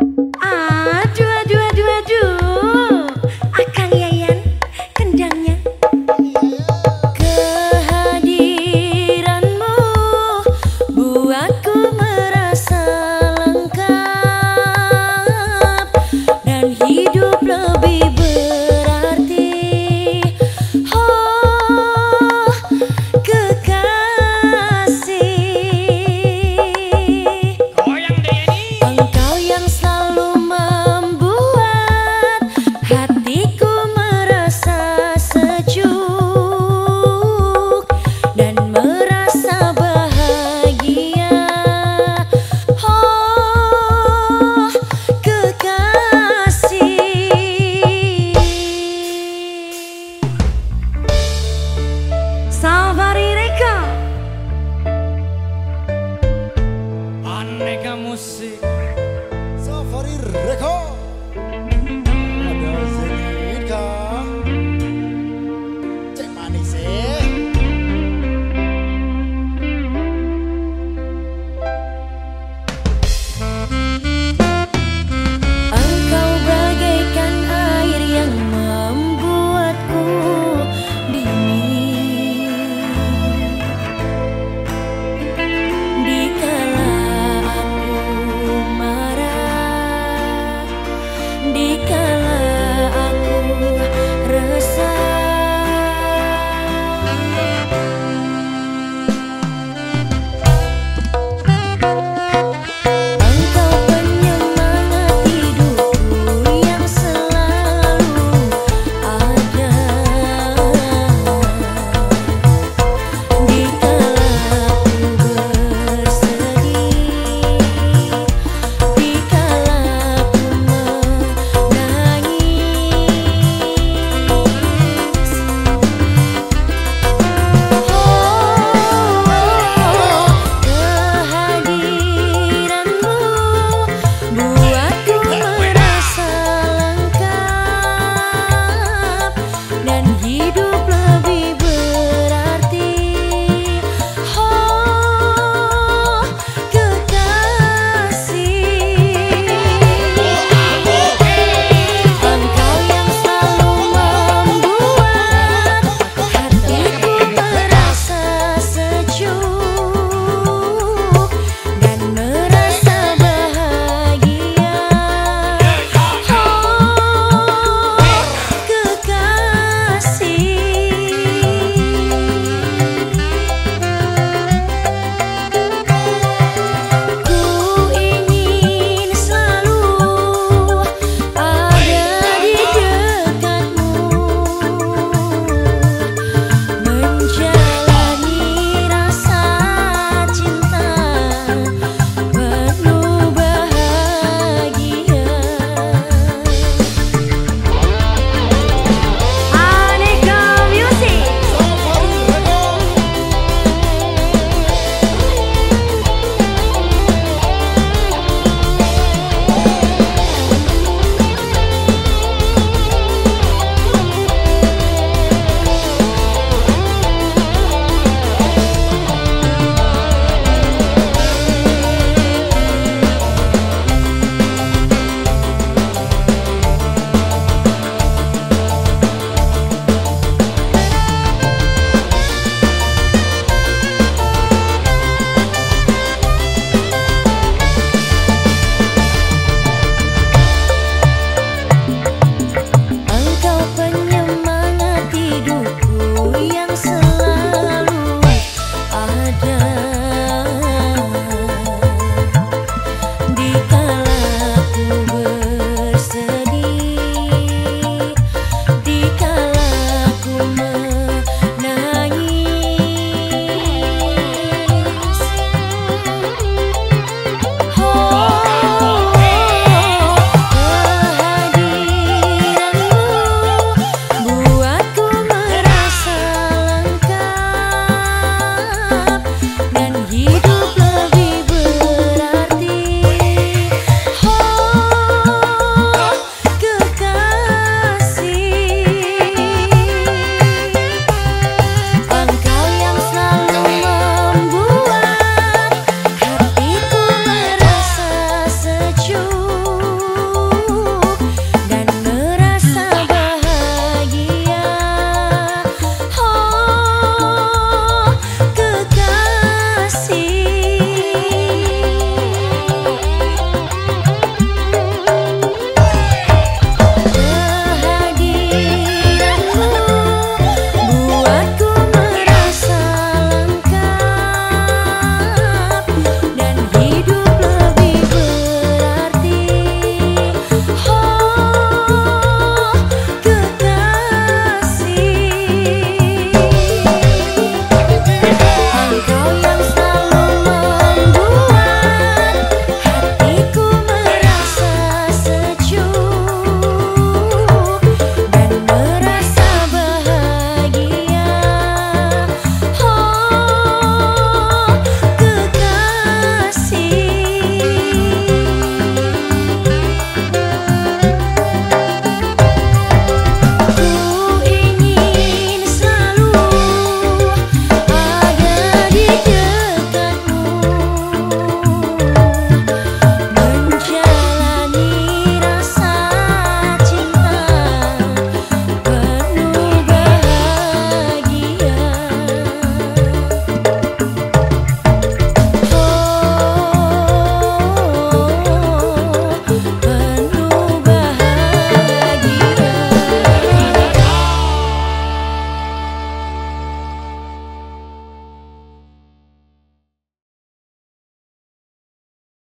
you